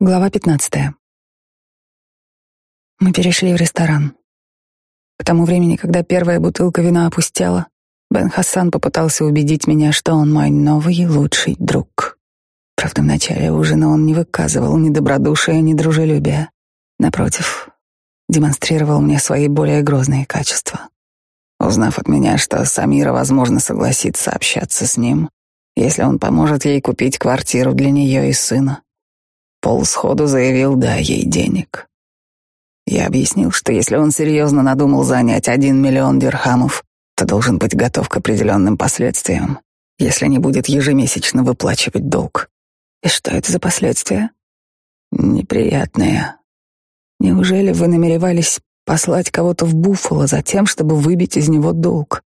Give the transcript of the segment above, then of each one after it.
Глава 15. Мы перешли в ресторан. К тому времени, когда первая бутылка вина опустела, Бен Хассан попытался убедить меня, что он мой новый лучший друг. Правда, в начале ужина он не выказывал ни добродушия, ни дружелюбия. Напротив, демонстрировал мне свои более грозные качества. Узнав от меня, что Самира, возможно, согласится общаться с ним, если он поможет ей купить квартиру для нее и сына, Пол сходу заявил «да, ей денег». Я объяснил, что если он серьезно надумал занять один миллион дирхамов, то должен быть готов к определенным последствиям, если не будет ежемесячно выплачивать долг. И что это за последствия? Неприятные. Неужели вы намеревались послать кого-то в Буффало за тем, чтобы выбить из него долг?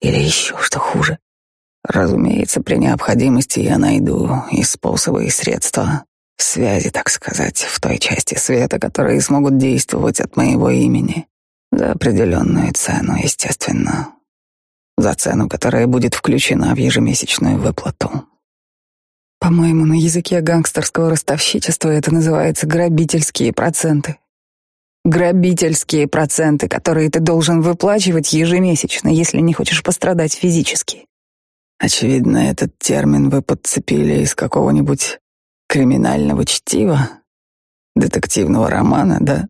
Или еще что хуже? Разумеется, при необходимости я найду и способы, и средства, связи, так сказать, в той части света, которые смогут действовать от моего имени. За определенную цену, естественно. За цену, которая будет включена в ежемесячную выплату. По-моему, на языке гангстерского ростовщичества это называется грабительские проценты. Грабительские проценты, которые ты должен выплачивать ежемесячно, если не хочешь пострадать физически. Очевидно, этот термин вы подцепили из какого-нибудь Криминального чтива? Детективного романа, да?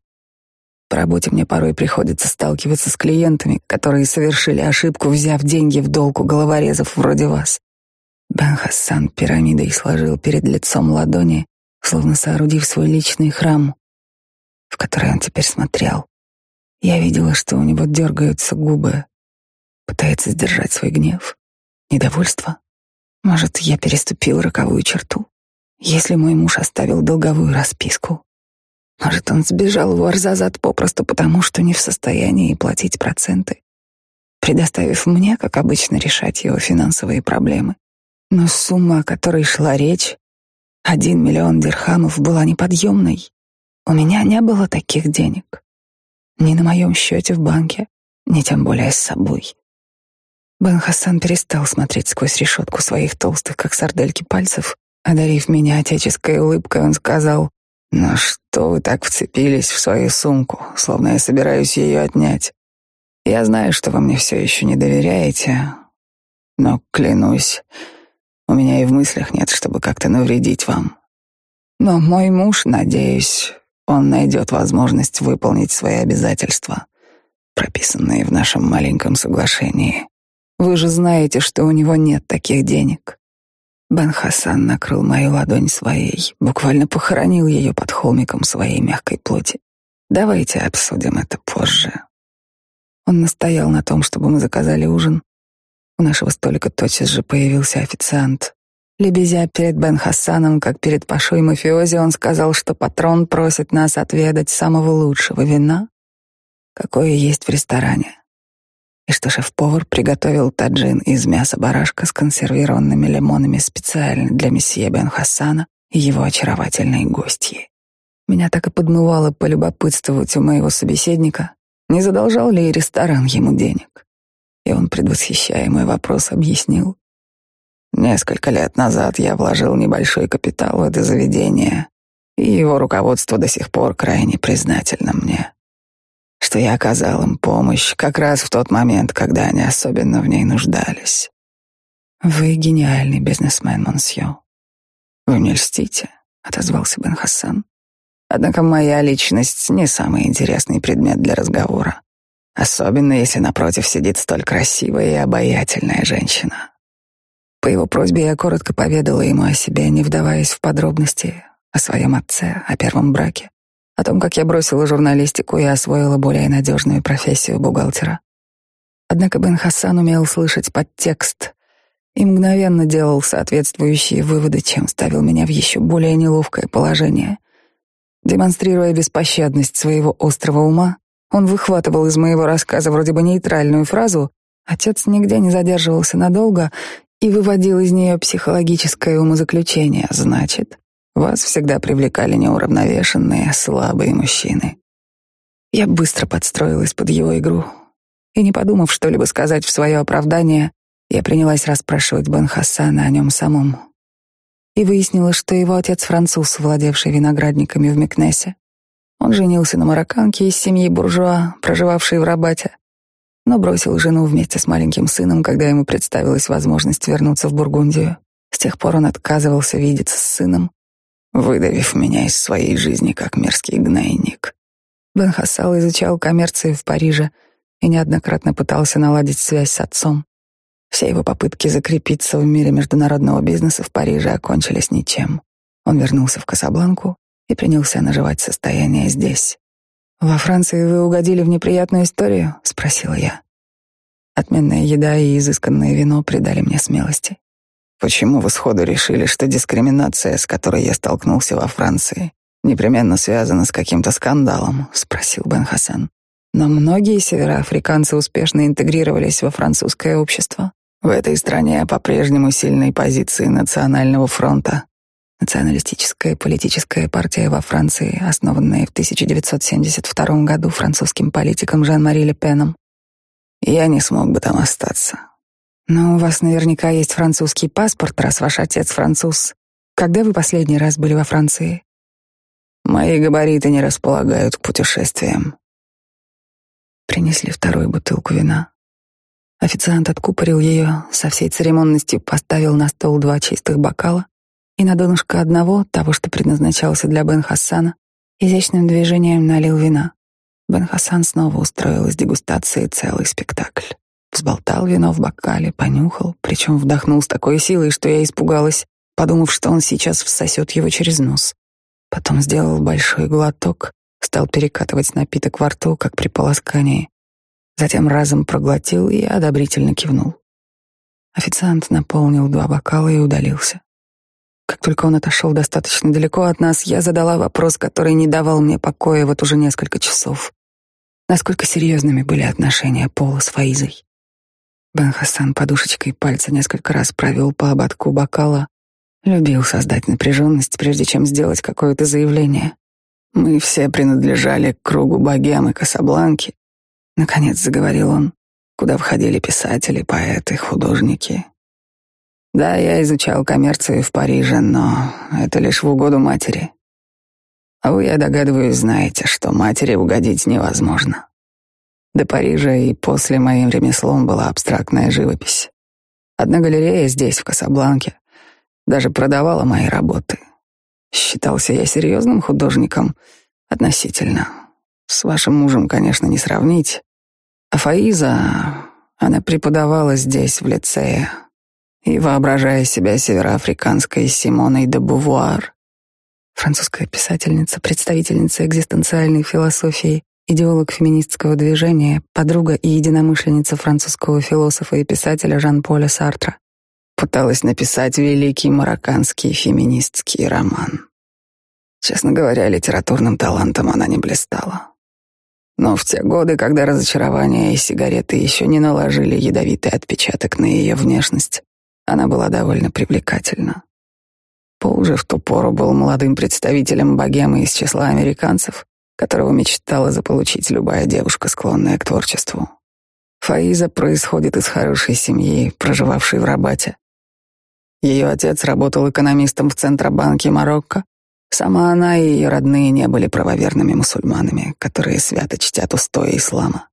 По работе мне порой приходится сталкиваться с клиентами, которые совершили ошибку, взяв деньги в долг у головорезов вроде вас. Бен Хассан пирамидой сложил перед лицом ладони, словно соорудив свой личный храм, в который он теперь смотрел. Я видела, что у него дергаются губы, пытается сдержать свой гнев, недовольство. Может, я переступил роковую черту? Если мой муж оставил долговую расписку, может, он сбежал в Арзазат попросту потому, что не в состоянии платить проценты, предоставив мне, как обычно, решать его финансовые проблемы. Но сумма, о которой шла речь, один миллион дирхамов, была неподъемной. У меня не было таких денег. Ни на моем счете в банке, ни тем более с собой. Бен Хасан перестал смотреть сквозь решетку своих толстых, как сардельки, пальцев Одарив меня отеческой улыбкой, он сказал, «Ну что вы так вцепились в свою сумку, словно я собираюсь ее отнять? Я знаю, что вы мне все еще не доверяете, но, клянусь, у меня и в мыслях нет, чтобы как-то навредить вам. Но мой муж, надеюсь, он найдет возможность выполнить свои обязательства, прописанные в нашем маленьком соглашении. Вы же знаете, что у него нет таких денег. Бен Хасан накрыл мою ладонь своей, буквально похоронил ее под холмиком своей мягкой плоти. Давайте обсудим это позже. Он настоял на том, чтобы мы заказали ужин. У нашего столика тотчас же появился официант. Лебезя перед Бен Хасаном, как перед пашой мафиози, он сказал, что патрон просит нас отведать самого лучшего вина, какое есть в ресторане и что шеф-повар приготовил таджин из мяса барашка с консервированными лимонами специально для месье Бен Хасана и его очаровательной гостьи. Меня так и подмывало полюбопытствовать у моего собеседника, не задолжал ли ресторан ему денег. И он, предвосхищая мой вопрос, объяснил. Несколько лет назад я вложил небольшой капитал в это заведение, и его руководство до сих пор крайне признательно мне что я оказал им помощь как раз в тот момент, когда они особенно в ней нуждались. Вы гениальный бизнесмен, Монсье. Вы мне льстите, отозвался Бен Хасан. Однако моя личность не самый интересный предмет для разговора, особенно если напротив сидит столь красивая и обаятельная женщина. По его просьбе я коротко поведала ему о себе, не вдаваясь в подробности, о своем отце, о первом браке, о том, как я бросила журналистику и освоила более надежную профессию бухгалтера. Однако Бен Хасан умел слышать подтекст и мгновенно делал соответствующие выводы, чем ставил меня в еще более неловкое положение. Демонстрируя беспощадность своего острого ума, он выхватывал из моего рассказа вроде бы нейтральную фразу «Отец нигде не задерживался надолго» и выводил из нее психологическое умозаключение. Значит, вас всегда привлекали неуравновешенные, слабые мужчины. Я быстро подстроилась под его игру, и, не подумав что-либо сказать в свое оправдание, я принялась расспрашивать Бен Хасана о нем самом. и выяснилось, что его отец француз, владевший виноградниками в Мекнесе. Он женился на марокканке из семьи буржуа, проживавшей в Рабате, но бросил жену вместе с маленьким сыном, когда ему представилась возможность вернуться в Бургундию. С тех пор он отказывался видеться с сыном, выдавив меня из своей жизни как мерзкий гнойник. Бен Хассал изучал коммерцию в Париже и неоднократно пытался наладить связь с отцом. Все его попытки закрепиться в мире международного бизнеса в Париже окончились ничем. Он вернулся в Касабланку и принялся наживать состояние здесь. «Во Франции вы угодили в неприятную историю?» — спросила я. Отменная еда и изысканное вино придали мне смелости. Почему вы сходу решили, что дискриминация, с которой я столкнулся во Франции, непременно связана с каким-то скандалом? спросил Бен Хасан. Но многие североафриканцы успешно интегрировались во французское общество. В этой стране по-прежнему сильные позиции Национального фронта. Националистическая политическая партия во Франции, основанная в 1972 году французским политиком Жан-Мари Пеном. Я не смог бы там остаться. Но у вас наверняка есть французский паспорт, раз ваш отец француз. Когда вы последний раз были во Франции? Мои габариты не располагают к путешествиям. Принесли вторую бутылку вина. Официант откупорил ее, со всей церемонностью поставил на стол два чистых бокала и на донышко одного, того, что предназначался для Бен Хассана, изящным движением налил вина. Бен Хассан снова устроил из дегустации целый спектакль. Взболтал вино в бокале, понюхал, причем вдохнул с такой силой, что я испугалась, подумав, что он сейчас всосет его через нос. Потом сделал большой глоток, стал перекатывать напиток во рту, как при полоскании, Затем разом проглотил и одобрительно кивнул. Официант наполнил два бокала и удалился. Как только он отошел достаточно далеко от нас, я задала вопрос, который не давал мне покоя вот уже несколько часов. Насколько серьезными были отношения Пола с Фаизой? Бен Хасан подушечкой пальца несколько раз провел по ободку бокала, любил создать напряженность, прежде чем сделать какое-то заявление. Мы все принадлежали к кругу богем и Касабланки, Наконец заговорил он, куда входили писатели, поэты, художники. Да, я изучал коммерцию в Париже, но это лишь в угоду матери. А вы, я догадываюсь, знаете, что матери угодить невозможно. До Парижа и после моим ремеслом была абстрактная живопись. Одна галерея здесь, в Касабланке, даже продавала мои работы. Считался я серьезным художником относительно. С вашим мужем, конечно, не сравнить. А Фаиза, она преподавала здесь, в лицее, и, воображая себя североафриканской Симоной де Бувуар, французская писательница, представительница экзистенциальной философии, идеолог феминистского движения, подруга и единомышленница французского философа и писателя Жан-Поля Сартра, пыталась написать великий марокканский феминистский роман. Честно говоря, литературным талантом она не блистала. Но в те годы, когда разочарование и сигареты еще не наложили ядовитый отпечаток на ее внешность, она была довольно привлекательна. Пол же в ту пору был молодым представителем богемы из числа американцев, которого мечтала заполучить любая девушка, склонная к творчеству. Фаиза происходит из хорошей семьи, проживавшей в Рабате. Ее отец работал экономистом в Центробанке Марокко, Сама она и ее родные не были правоверными мусульманами, которые свято чтят устои ислама.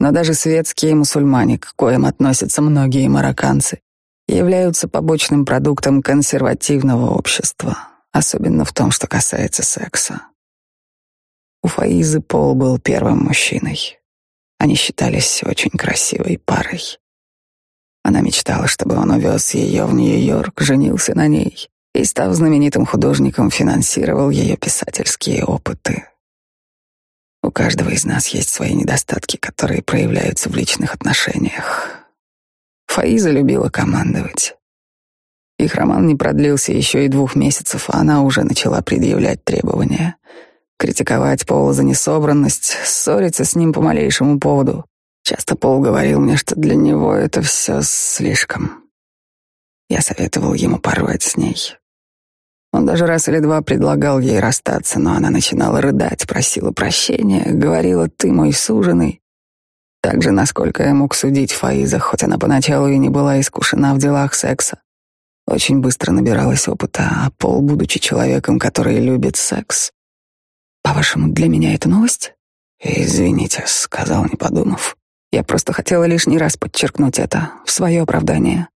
Но даже светские мусульмане, к коим относятся многие марокканцы, являются побочным продуктом консервативного общества, особенно в том, что касается секса. У Фаизы Пол был первым мужчиной. Они считались очень красивой парой. Она мечтала, чтобы он увез ее в Нью-Йорк, женился на ней и, став знаменитым художником, финансировал ее писательские опыты. У каждого из нас есть свои недостатки, которые проявляются в личных отношениях. Фаиза любила командовать. Их роман не продлился еще и двух месяцев, а она уже начала предъявлять требования. Критиковать Пола за несобранность, ссориться с ним по малейшему поводу. Часто Пол говорил мне, что для него это все слишком. Я советовал ему порвать с ней. Он даже раз или два предлагал ей расстаться, но она начинала рыдать, просила прощения, говорила «ты мой суженый». Так же, насколько я мог судить Фаиза, хоть она поначалу и не была искушена в делах секса. очень быстро набиралась опыта, а Пол, будучи человеком, который любит секс... По-вашему, для меня это новость? Извините, сказал, не подумав. Я просто хотела лишний раз подчеркнуть это в свое оправдание.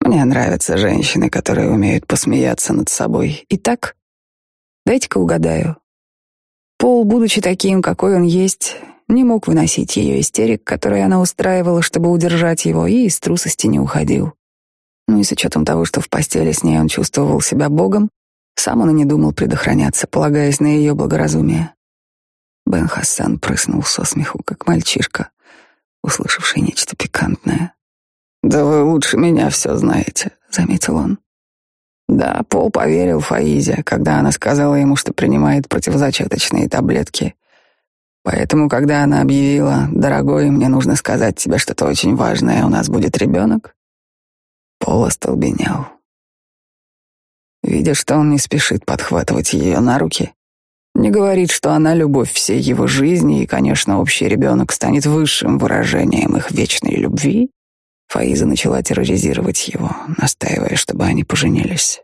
Мне нравятся женщины, которые умеют посмеяться над собой. Итак, дайте-ка угадаю. Пол, будучи таким, какой он есть, не мог выносить ее истерик, которые она устраивала, чтобы удержать его, и из трусости не уходил. Ну и с учетом того, что в постели с ней он чувствовал себя богом, сам он и не думал предохраняться, полагаясь на ее благоразумие. Бен Хассан прыснул со смеху, как мальчишка, услышавший нечто пикантное. «Да вы лучше меня все знаете», — заметил он. Да, Пол поверил Фаизе, когда она сказала ему, что принимает противозачаточные таблетки. Поэтому, когда она объявила, «Дорогой, мне нужно сказать тебе что-то очень важное, у нас будет ребенок», Пол остолбенел. Видя, что он не спешит подхватывать ее на руки, не говорит, что она любовь всей его жизни, и, конечно, общий ребенок станет высшим выражением их вечной любви, Фаиза начала терроризировать его, настаивая, чтобы они поженились.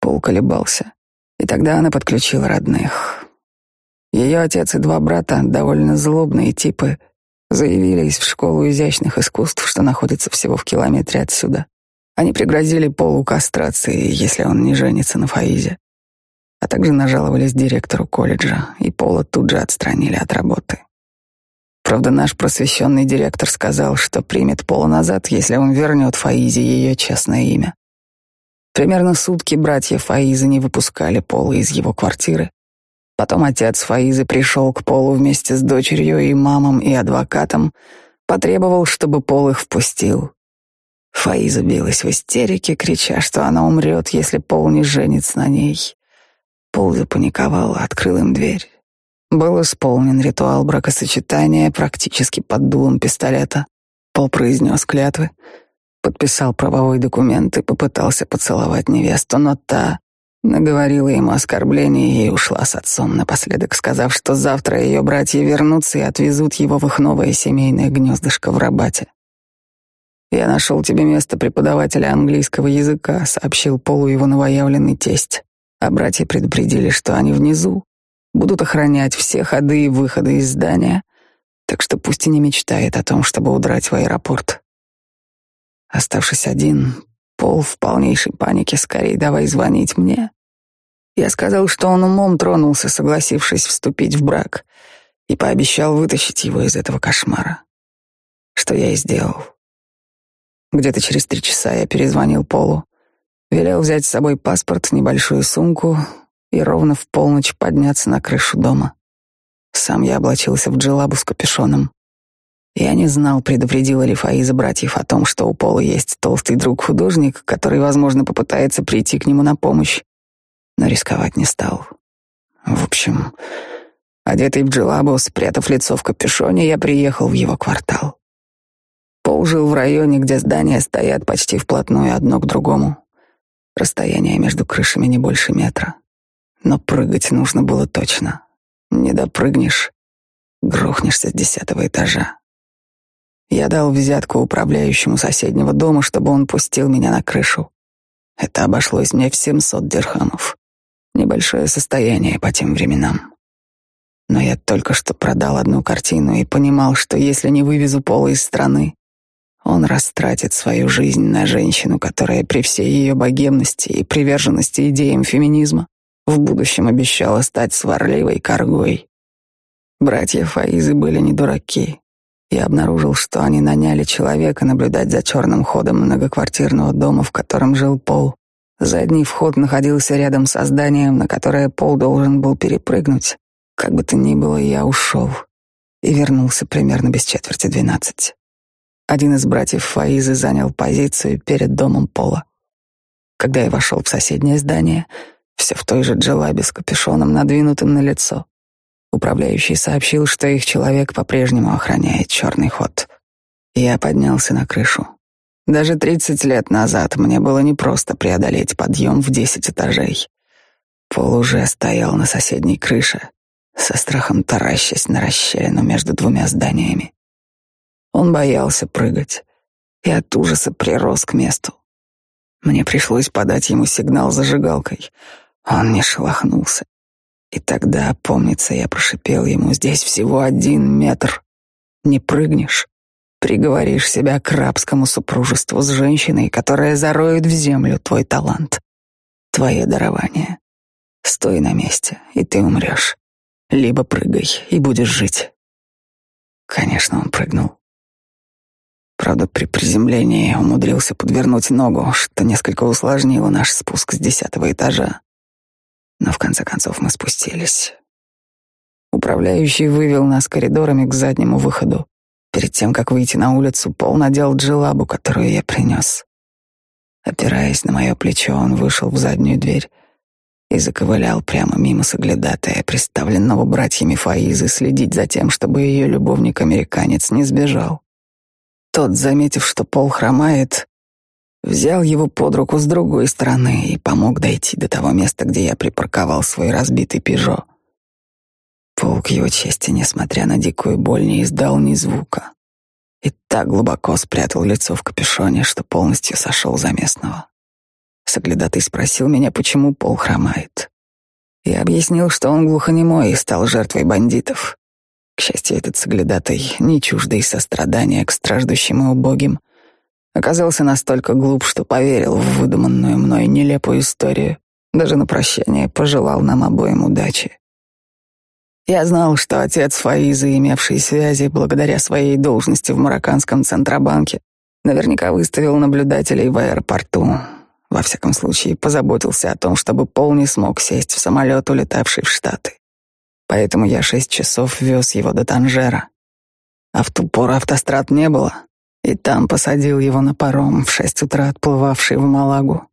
Пол колебался, и тогда она подключила родных. Ее отец и два брата, довольно злобные типы, заявились в школу изящных искусств, что находится всего в километре отсюда. Они пригрозили Полу кастрации, если он не женится на Фаизе, а также нажаловались директору колледжа, и Пола тут же отстранили от работы. Правда, наш просвещенный директор сказал, что примет Пола назад, если он вернет Фаизе ее честное имя. Примерно сутки братья Фаизы не выпускали Пола из его квартиры. Потом отец Фаизы пришел к Полу вместе с дочерью и мамом и адвокатом, потребовал, чтобы Пол их впустил. Фаиза билась в истерике, крича, что она умрет, если Пол не женится на ней. Пол запаниковал, открыл им дверь. Был исполнен ритуал бракосочетания практически под дулом пистолета. Пол произнес клятвы, подписал правовой документ и попытался поцеловать невесту, но та наговорила ему оскорблений и ушла с отцом, напоследок сказав, что завтра ее братья вернутся и отвезут его в их новое семейное гнездышко в Рабате. «Я нашел тебе место преподавателя английского языка», — сообщил Полу его новоявленный тесть. А братья предупредили, что они внизу будут охранять все ходы и выходы из здания, так что пусть и не мечтает о том, чтобы удрать в аэропорт. Оставшись один, Пол в полнейшей панике скорее давай звонить мне. Я сказал, что он умом тронулся, согласившись вступить в брак, и пообещал вытащить его из этого кошмара. Что я и сделал. Где-то через три часа я перезвонил Полу, велел взять с собой паспорт, небольшую сумку и ровно в полночь подняться на крышу дома. Сам я облачился в джилабу с капюшоном. Я не знал, предупредила ли Фаиза братьев о том, что у Пола есть толстый друг-художник, который, возможно, попытается прийти к нему на помощь, но рисковать не стал. В общем, одетый в джилабу, спрятав лицо в капюшоне, я приехал в его квартал. Пол жил в районе, где здания стоят почти вплотную одно к другому. Расстояние между крышами не больше метра. Но прыгать нужно было точно. Не допрыгнешь, грохнешься с десятого этажа. Я дал взятку управляющему соседнего дома, чтобы он пустил меня на крышу. Это обошлось мне в семьсот дирхамов. Небольшое состояние по тем временам. Но я только что продал одну картину и понимал, что если не вывезу пола из страны, он растратит свою жизнь на женщину, которая при всей ее богемности и приверженности идеям феминизма в будущем обещала стать сварливой коргой. Братья Фаизы были не дураки. Я обнаружил, что они наняли человека наблюдать за черным ходом многоквартирного дома, в котором жил Пол. Задний вход находился рядом со зданием, на которое Пол должен был перепрыгнуть. Как бы то ни было, я ушел и вернулся примерно без четверти двенадцать. Один из братьев Фаизы занял позицию перед домом Пола. Когда я вошел в соседнее здание, все в той же джелабе с капюшоном, надвинутым на лицо, управляющий сообщил, что их человек по-прежнему охраняет черный ход. Я поднялся на крышу. Даже тридцать лет назад мне было непросто преодолеть подъем в десять этажей. Пол уже стоял на соседней крыше, со страхом таращась на расщелину между двумя зданиями. Он боялся прыгать и от ужаса прирос к месту. Мне пришлось подать ему сигнал зажигалкой. Он не шелохнулся. И тогда, помнится, я прошипел ему, здесь всего один метр. Не прыгнешь, приговоришь себя к рабскому супружеству с женщиной, которая зароет в землю твой талант, твое дарование. Стой на месте, и ты умрешь. Либо прыгай, и будешь жить. Конечно, он прыгнул. Правда, при приземлении умудрился подвернуть ногу, что несколько усложнило наш спуск с десятого этажа. Но в конце концов мы спустились. Управляющий вывел нас коридорами к заднему выходу. Перед тем, как выйти на улицу, Пол надел джилабу, которую я принес. Опираясь на мое плечо, он вышел в заднюю дверь и заковылял прямо мимо соглядатая, приставленного братьями Фаизы, следить за тем, чтобы ее любовник-американец не сбежал. Тот, заметив, что Пол хромает, взял его под руку с другой стороны и помог дойти до того места, где я припарковал свой разбитый «Пежо». Пол, к его чести, несмотря на дикую боль, не издал ни звука и так глубоко спрятал лицо в капюшоне, что полностью сошел за местного. Соглядатый спросил меня, почему Пол хромает. Я объяснил, что он глухонемой и стал жертвой бандитов. К счастью, этот соглядатый, не чуждый сострадания к страждущим и убогим, оказался настолько глуп, что поверил в выдуманную мной нелепую историю, даже на прощание пожелал нам обоим удачи. Я знал, что отец Фаизы, имевший связи благодаря своей должности в марокканском Центробанке, наверняка выставил наблюдателей в аэропорту. Во всяком случае, позаботился о том, чтобы Пол не смог сесть в самолет, улетавший в Штаты. Поэтому я шесть часов вез его до Танжера. А в ту пору автострад не было, и там посадил его на паром в шесть утра, отплывавший в Малагу.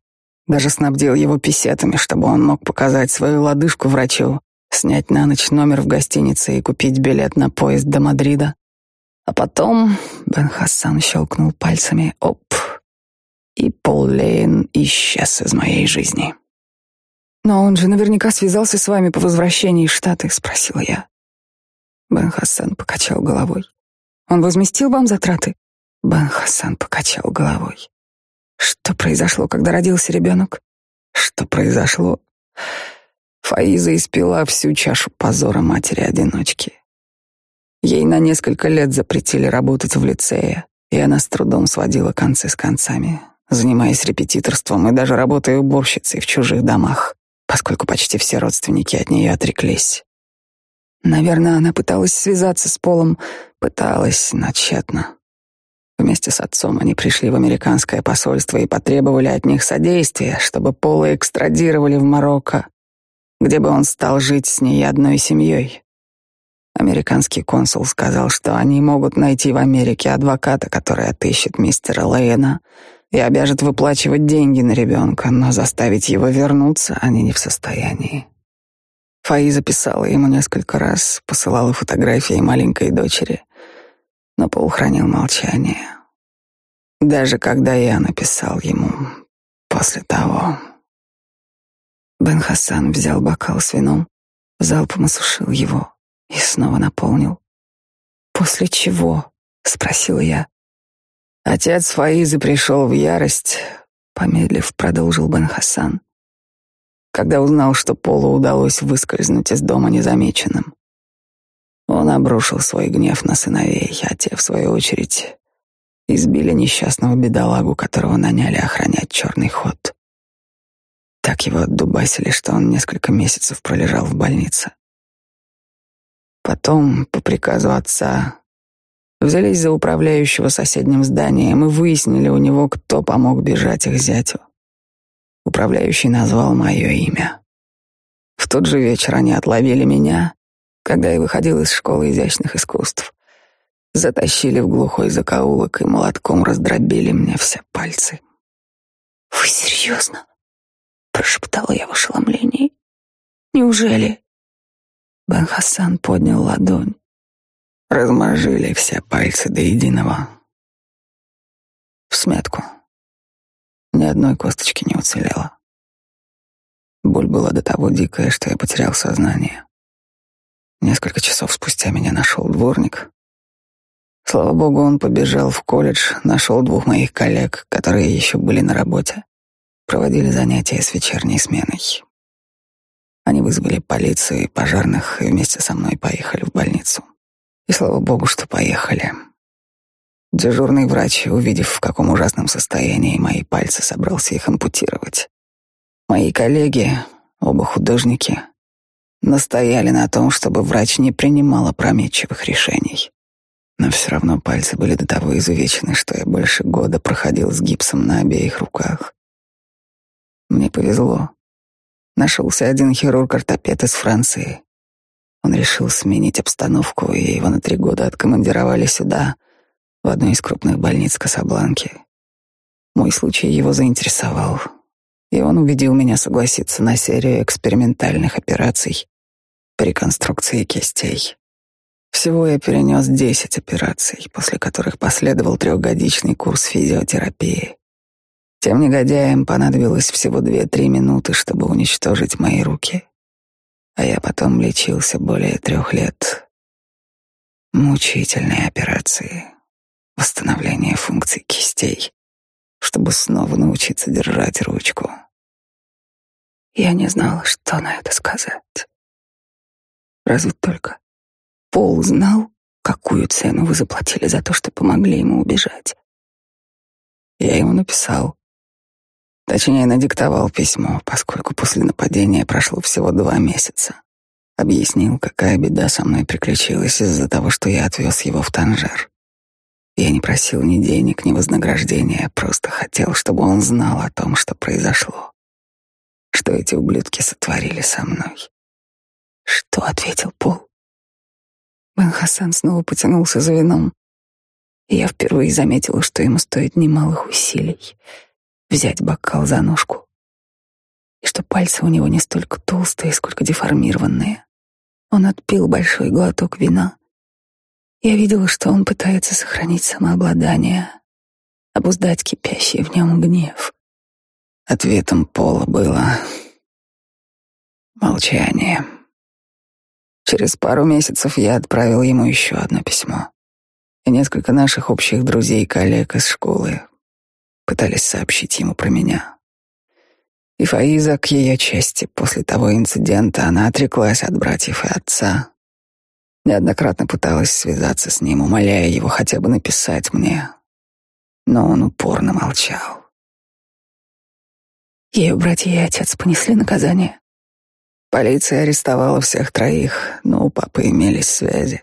Даже снабдил его писетами, чтобы он мог показать свою лодыжку врачу, снять на ночь номер в гостинице и купить билет на поезд до Мадрида. А потом Бен Хассан щелкнул пальцами «Оп!» и Пол Лейн исчез из моей жизни. «Но он же наверняка связался с вами по возвращении из Штаты», — спросила я. Бен Хассан покачал головой. «Он возместил вам затраты?» Бен Хассан покачал головой. «Что произошло, когда родился ребенок?» «Что произошло?» Фаиза испила всю чашу позора матери-одиночки. Ей на несколько лет запретили работать в лицее, и она с трудом сводила концы с концами, занимаясь репетиторством и даже работая уборщицей в чужих домах, поскольку почти все родственники от нее отреклись. Наверное, она пыталась связаться с Полом, пыталась, но тщетно. Вместе с отцом они пришли в американское посольство и потребовали от них содействия, чтобы Пола экстрадировали в Марокко, где бы он стал жить с ней одной семьей. Американский консул сказал, что они могут найти в Америке адвоката, который отыщет мистера Лейна и обяжет выплачивать деньги на ребенка, но заставить его вернуться они не в состоянии. Фаиза писала ему несколько раз, посылала фотографии маленькой дочери, но Пол хранил молчание. Даже когда я написал ему после того, Бен Хасан взял бокал с вином, залпом осушил его и снова наполнил. «После чего?» — спросила я. Отец Фаизы пришел в ярость, помедлив, продолжил Бен Хасан. Когда узнал, что Полу удалось выскользнуть из дома незамеченным, он обрушил свой гнев на сыновей, а те, в свою очередь, избили несчастного бедолагу, которого наняли охранять черный ход. Так его отдубасили, что он несколько месяцев пролежал в больнице. Потом, по приказу отца, взялись за управляющего соседним зданием и выяснили у него, кто помог бежать их зятю. Управляющий назвал мое имя. В тот же вечер они отловили меня, когда я выходил из школы изящных искусств. Затащили в глухой закоулок и молотком раздробили мне все пальцы. «Вы серьезно?» прошептала я в ошеломлении. Неужели? Бен Хасан поднял ладонь. Размажили все пальцы до единого. В смятку. Ни одной косточки не уцелело. Боль была до того дикая, что я потерял сознание. Несколько часов спустя меня нашел дворник. Слава богу, он побежал в колледж, нашел двух моих коллег, которые еще были на работе проводили занятия с вечерней сменой. Они вызвали полицию и пожарных и вместе со мной поехали в больницу. И слава богу, что поехали. Дежурный врач, увидев, в каком ужасном состоянии мои пальцы, собрался их ампутировать. Мои коллеги, оба художники, настояли на том, чтобы врач не принимал опрометчивых решений. Но все равно пальцы были до того изувечены, что я больше года проходил с гипсом на обеих руках. Мне повезло. Нашелся один хирург-ортопед из Франции. Он решил сменить обстановку, и его на три года откомандировали сюда, в одну из крупных больниц Касабланки. Мой случай его заинтересовал, и он убедил меня согласиться на серию экспериментальных операций по реконструкции кистей. Всего я перенес десять операций, после которых последовал трехгодичный курс физиотерапии. Тем негодяям понадобилось всего две-три минуты, чтобы уничтожить мои руки, а я потом лечился более трех лет. Мучительные операции, восстановление функций кистей, чтобы снова научиться держать ручку. Я не знала, что на это сказать. Разве только Пол знал, какую цену вы заплатили за то, что помогли ему убежать. Я ему написал. Точнее, надиктовал письмо, поскольку после нападения прошло всего два месяца. Объяснил, какая беда со мной приключилась из-за того, что я отвез его в Танжер. Я не просил ни денег, ни вознаграждения, просто хотел, чтобы он знал о том, что произошло, что эти ублюдки сотворили со мной. Что ответил Пол? Бен Хасан снова потянулся за вином. И я впервые заметила, что ему стоит немалых усилий взять бокал за ножку, и что пальцы у него не столько толстые, сколько деформированные. Он отпил большой глоток вина. Я видела, что он пытается сохранить самообладание, обуздать кипящий в нем гнев. Ответом Пола было молчание. Через пару месяцев я отправил ему еще одно письмо. И несколько наших общих друзей и коллег из школы пытались сообщить ему про меня. И Фаиза, к ее чести, после того инцидента она отреклась от братьев и отца. Неоднократно пыталась связаться с ним, умоляя его хотя бы написать мне. Но он упорно молчал. Ее братья и отец понесли наказание. Полиция арестовала всех троих, но у папы имелись связи.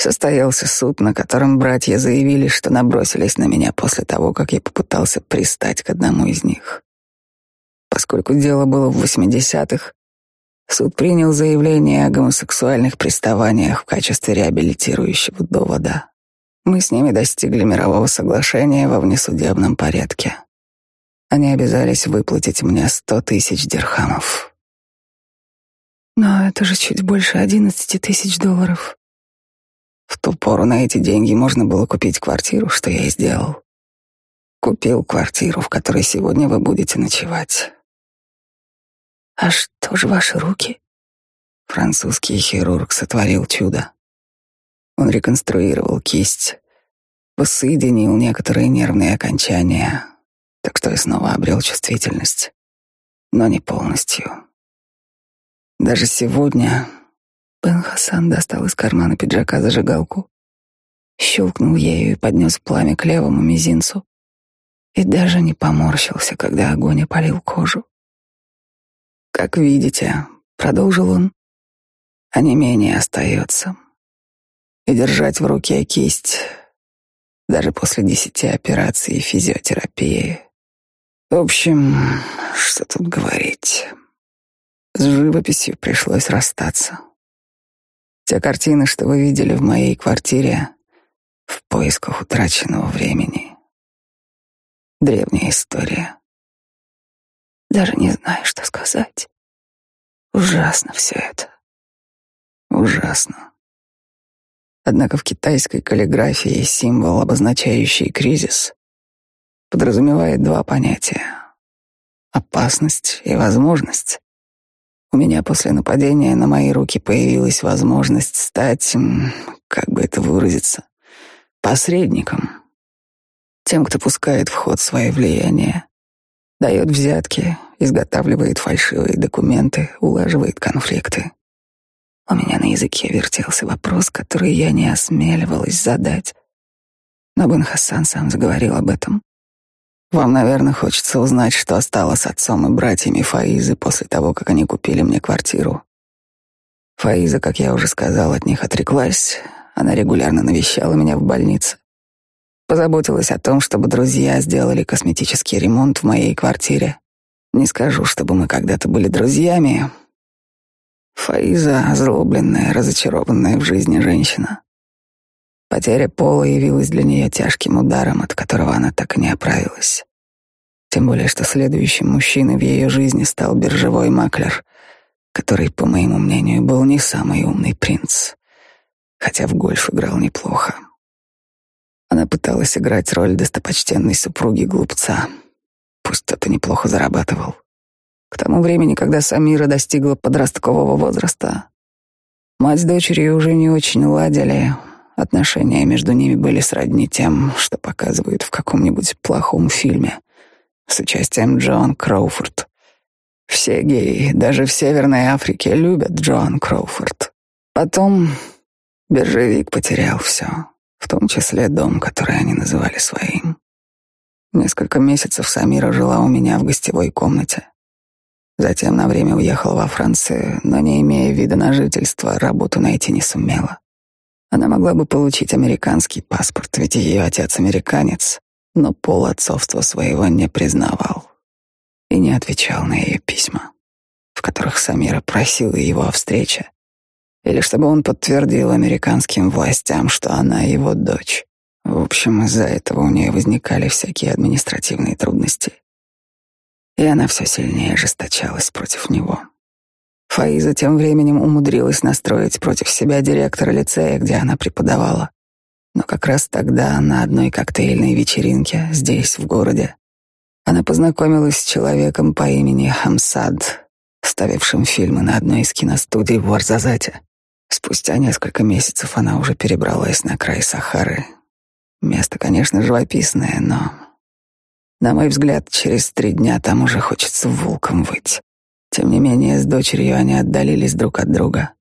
Состоялся суд, на котором братья заявили, что набросились на меня после того, как я попытался пристать к одному из них. Поскольку дело было в 80-х, суд принял заявление о гомосексуальных приставаниях в качестве реабилитирующего довода. Мы с ними достигли мирового соглашения во внесудебном порядке. Они обязались выплатить мне сто тысяч дирхамов. Но это же чуть больше одиннадцати тысяч долларов. В ту пору на эти деньги можно было купить квартиру, что я и сделал. Купил квартиру, в которой сегодня вы будете ночевать. А что же ваши руки? Французский хирург сотворил чудо. Он реконструировал кисть, воссоединил некоторые нервные окончания, так что я снова обрел чувствительность, но не полностью. Даже сегодня Бен Хасан достал из кармана пиджака зажигалку, щелкнул ею и поднес пламя к левому мизинцу и даже не поморщился, когда огонь опалил кожу. «Как видите», — продолжил он, — «а не менее остается. И держать в руке кисть даже после десяти операций и физиотерапии. В общем, что тут говорить». С живописью пришлось расстаться. Те картины, что вы видели в моей квартире, в поисках утраченного времени. Древняя история. Даже не знаю, что сказать. Ужасно все это. Ужасно. Однако в китайской каллиграфии символ, обозначающий кризис, подразумевает два понятия — опасность и возможность. У меня после нападения на мои руки появилась возможность стать, как бы это выразиться, посредником, тем, кто пускает в ход свое влияние Дает взятки, изготавливает фальшивые документы, улаживает конфликты. У меня на языке вертелся вопрос, который я не осмеливалась задать. Но Бен Хасан сам заговорил об этом. Вам, наверное, хочется узнать, что стало с отцом и братьями Фаизы после того, как они купили мне квартиру. Фаиза, как я уже сказал, от них отреклась. Она регулярно навещала меня в больнице. Позаботилась о том, чтобы друзья сделали косметический ремонт в моей квартире. Не скажу, чтобы мы когда-то были друзьями. Фаиза — озлобленная, разочарованная в жизни женщина. Потеря пола явилась для нее тяжким ударом, от которого она так и не оправилась. Тем более, что следующим мужчиной в ее жизни стал биржевой маклер, который, по моему мнению, был не самый умный принц, хотя в гольф играл неплохо. Она пыталась играть роль достопочтенной супруги глупца. Пусть кто-то неплохо зарабатывал. К тому времени, когда Самира достигла подросткового возраста, мать с дочерью уже не очень ладили. Отношения между ними были сродни тем, что показывают в каком-нибудь плохом фильме с участием Джоан Кроуфорд. Все геи, даже в Северной Африке, любят Джоан Кроуфорд. Потом биржевик потерял все в том числе дом, который они называли своим. Несколько месяцев Самира жила у меня в гостевой комнате. Затем на время уехала во Францию, но не имея вида на жительство, работу найти не сумела. Она могла бы получить американский паспорт, ведь ее отец американец, но пол отцовства своего не признавал и не отвечал на ее письма, в которых Самира просила его о встрече или чтобы он подтвердил американским властям, что она его дочь. В общем, из-за этого у нее возникали всякие административные трудности. И она все сильнее ожесточалась против него. Фаиза тем временем умудрилась настроить против себя директора лицея, где она преподавала. Но как раз тогда, на одной коктейльной вечеринке, здесь, в городе, она познакомилась с человеком по имени Хамсад, ставившим фильмы на одной из киностудий в Варзазате. Спустя несколько месяцев она уже перебралась на край Сахары. Место, конечно, живописное, но, на мой взгляд, через три дня там уже хочется волком выть. Тем не менее, с дочерью они отдалились друг от друга.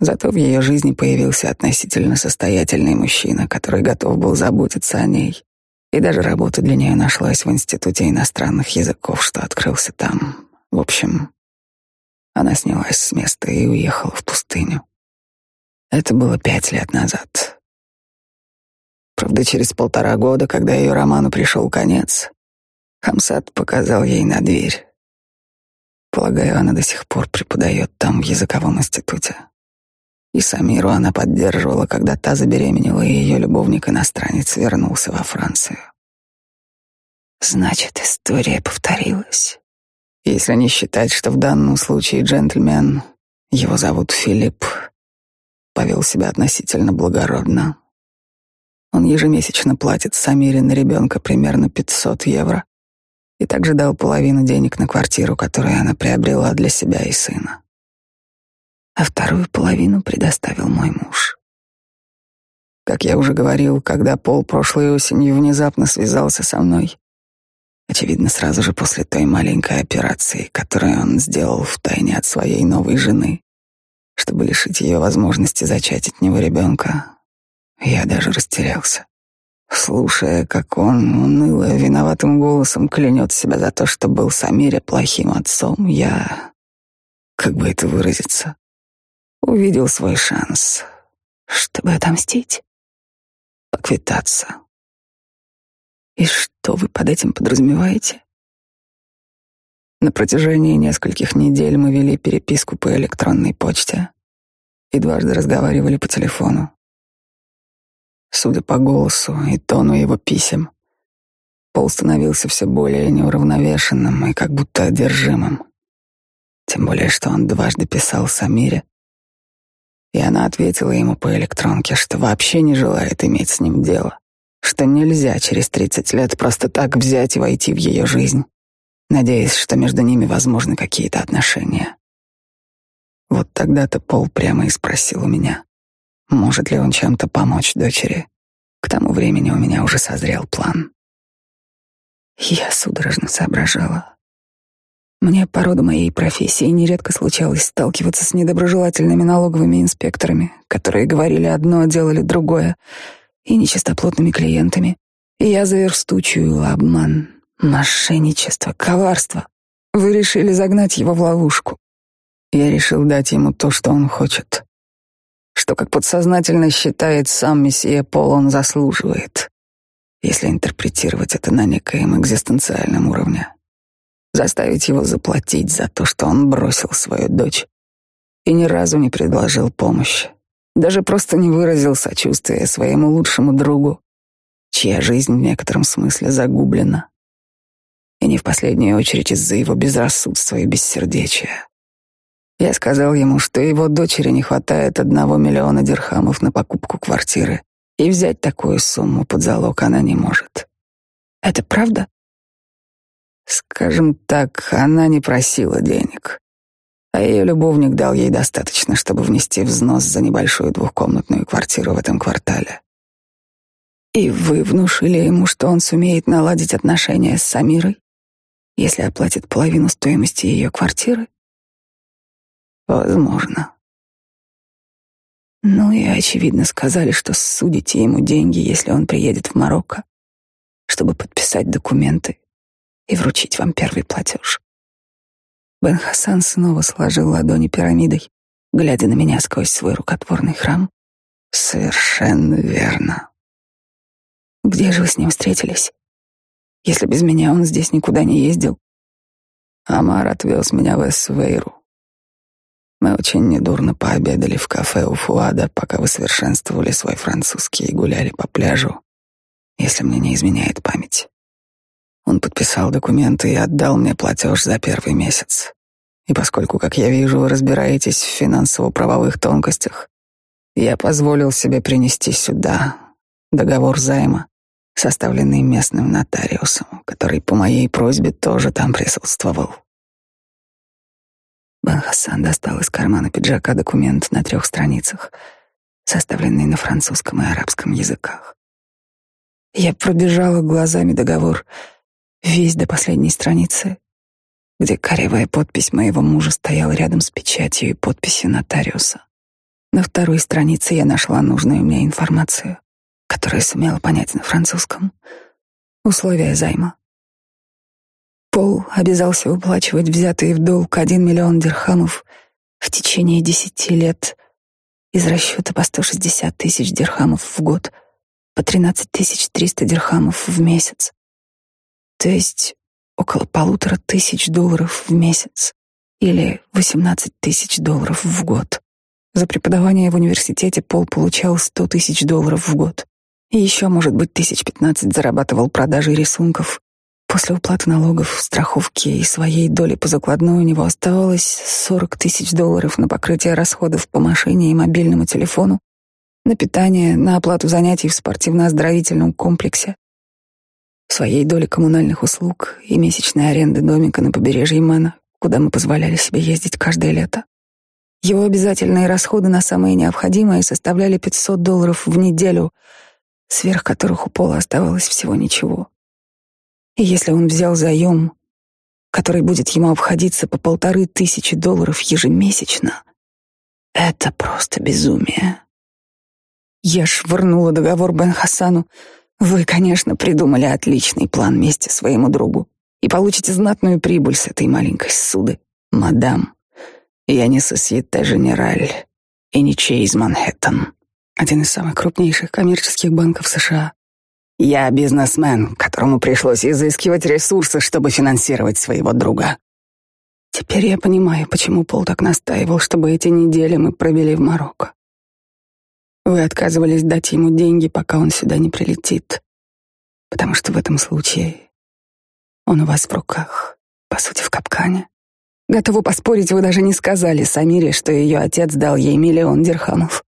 Зато в ее жизни появился относительно состоятельный мужчина, который готов был заботиться о ней. И даже работа для нее нашлась в Институте иностранных языков, что открылся там. В общем, она снялась с места и уехала в пустыню. Это было пять лет назад. Правда, через полтора года, когда ее роману пришел конец, Хамсат показал ей на дверь. Полагаю, она до сих пор преподает там в языковом институте. И Самиру она поддерживала, когда та забеременела, и ее любовник-иностранец вернулся во Францию. Значит, история повторилась. Если не считать, что в данном случае джентльмен, его зовут Филипп, повел себя относительно благородно. Он ежемесячно платит Самире на ребенка примерно 500 евро и также дал половину денег на квартиру, которую она приобрела для себя и сына. А вторую половину предоставил мой муж. Как я уже говорил, когда Пол прошлой осенью внезапно связался со мной, очевидно, сразу же после той маленькой операции, которую он сделал втайне от своей новой жены, чтобы лишить ее возможности зачать от него ребенка. Я даже растерялся, слушая, как он уныло, виноватым голосом клянет себя за то, что был Самире плохим отцом. Я, как бы это выразиться, увидел свой шанс, чтобы отомстить, поквитаться. И что вы под этим подразумеваете? На протяжении нескольких недель мы вели переписку по электронной почте и дважды разговаривали по телефону. Судя по голосу и тону его писем, Пол становился все более неуравновешенным и как будто одержимым. Тем более, что он дважды писал Самире, и она ответила ему по электронке, что вообще не желает иметь с ним дело, что нельзя через тридцать лет просто так взять и войти в ее жизнь надеясь, что между ними возможны какие-то отношения. Вот тогда-то Пол прямо и спросил у меня, может ли он чем-то помочь дочери. К тому времени у меня уже созрел план. Я судорожно соображала. Мне по роду моей профессии нередко случалось сталкиваться с недоброжелательными налоговыми инспекторами, которые говорили одно, делали другое, и нечистоплотными клиентами. И я заверстучую обман, мошенничество, коварство. Вы решили загнать его в ловушку. Я решил дать ему то, что он хочет. Что, как подсознательно считает сам месье Пол, он заслуживает, если интерпретировать это на некоем экзистенциальном уровне заставить его заплатить за то, что он бросил свою дочь и ни разу не предложил помощи, даже просто не выразил сочувствия своему лучшему другу, чья жизнь в некотором смысле загублена. И не в последнюю очередь из-за его безрассудства и бессердечия. Я сказал ему, что его дочери не хватает одного миллиона дирхамов на покупку квартиры, и взять такую сумму под залог она не может. Это правда? Скажем так, она не просила денег, а ее любовник дал ей достаточно, чтобы внести взнос за небольшую двухкомнатную квартиру в этом квартале. И вы внушили ему, что он сумеет наладить отношения с Самирой, если оплатит половину стоимости ее квартиры? Возможно. Ну и очевидно сказали, что судите ему деньги, если он приедет в Марокко, чтобы подписать документы и вручить вам первый платеж. Бен Хасан снова сложил ладони пирамидой, глядя на меня сквозь свой рукотворный храм. Совершенно верно. Где же вы с ним встретились? Если без меня он здесь никуда не ездил. Амар отвез меня в Эссвейру. Мы очень недурно пообедали в кафе у Фуада, пока вы совершенствовали свой французский и гуляли по пляжу, если мне не изменяет память. Он подписал документы и отдал мне платеж за первый месяц. И поскольку, как я вижу, вы разбираетесь в финансово-правовых тонкостях, я позволил себе принести сюда договор займа, составленный местным нотариусом, который по моей просьбе тоже там присутствовал. Хасан достал из кармана пиджака документ на трех страницах, составленный на французском и арабском языках. Я пробежала глазами договор — весь до последней страницы, где корявая подпись моего мужа стояла рядом с печатью и подписью нотариуса. На второй странице я нашла нужную мне информацию, которую сумела понять на французском. Условия займа. Пол обязался выплачивать взятые в долг один миллион дирхамов в течение десяти лет из расчета по 160 тысяч дирхамов в год, по 13 300 дирхамов в месяц то есть около полутора тысяч долларов в месяц или 18 тысяч долларов в год. За преподавание в университете Пол получал 100 тысяч долларов в год. И еще, может быть, тысяч пятнадцать зарабатывал продажей рисунков. После уплаты налогов, страховки и своей доли по закладной у него оставалось 40 тысяч долларов на покрытие расходов по машине и мобильному телефону, на питание, на оплату занятий в спортивно-оздоровительном комплексе, своей доли коммунальных услуг и месячной аренды домика на побережье Мэна, куда мы позволяли себе ездить каждое лето. Его обязательные расходы на самые необходимые составляли 500 долларов в неделю, сверх которых у Пола оставалось всего ничего. Если он взял заем, который будет ему обходиться по полторы тысячи долларов ежемесячно, это просто безумие. Я швырнула договор Бен Хасану, вы, конечно, придумали отличный план вместе своему другу и получите знатную прибыль с этой маленькой суды, мадам. Я не сосьете Женераль и не Чейз Манхэттен, один из самых крупнейших коммерческих банков США. Я бизнесмен, которому пришлось изыскивать ресурсы, чтобы финансировать своего друга. Теперь я понимаю, почему Пол так настаивал, чтобы эти недели мы провели в Марокко. Вы отказывались дать ему деньги, пока он сюда не прилетит, потому что в этом случае он у вас в руках, по сути, в капкане. Готовы поспорить, вы даже не сказали Самире, что ее отец дал ей миллион дирхамов.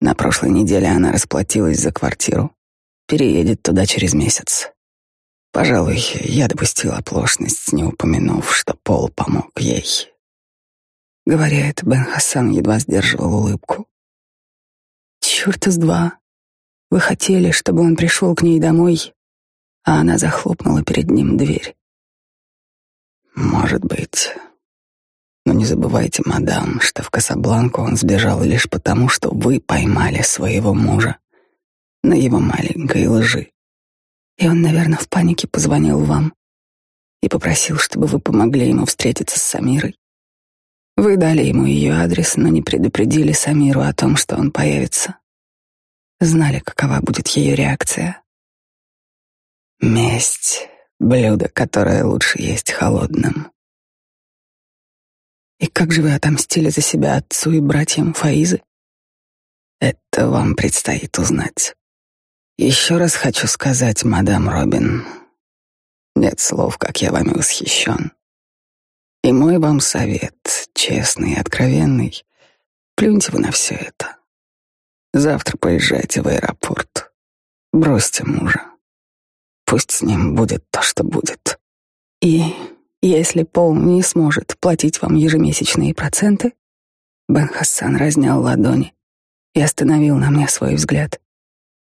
На прошлой неделе она расплатилась за квартиру. Переедет туда через месяц. Пожалуй, я допустил оплошность, не упомянув, что Пол помог ей. Говоря это, Бен Хасан едва сдерживал улыбку. Черт из два. Вы хотели, чтобы он пришел к ней домой а она захлопнула перед ним дверь. Может быть. Но не забывайте, мадам, что в Касабланку он сбежал лишь потому, что вы поймали своего мужа на его маленькой лжи. И он, наверное, в панике позвонил вам и попросил, чтобы вы помогли ему встретиться с Самирой. Вы дали ему ее адрес, но не предупредили Самиру о том, что он появится. Знали, какова будет ее реакция. Месть — блюдо, которое лучше есть холодным. И как же вы отомстили за себя отцу и братьям Фаизы? Это вам предстоит узнать. Еще раз хочу сказать, мадам Робин, нет слов, как я вами восхищен. И мой вам совет, честный и откровенный, плюньте вы на все это. Завтра поезжайте в аэропорт. Бросьте мужа. Пусть с ним будет то, что будет. И если Пол не сможет платить вам ежемесячные проценты, Бен Хассан разнял ладони и остановил на мне свой взгляд.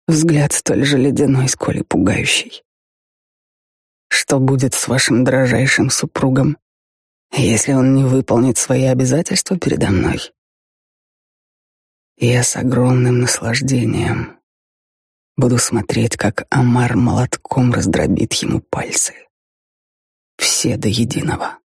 Взгляд столь же ледяной, сколь и пугающий. Что будет с вашим дрожайшим супругом, если он не выполнит свои обязательства передо мной? Я с огромным наслаждением буду смотреть, как Амар молотком раздробит ему пальцы. Все до единого.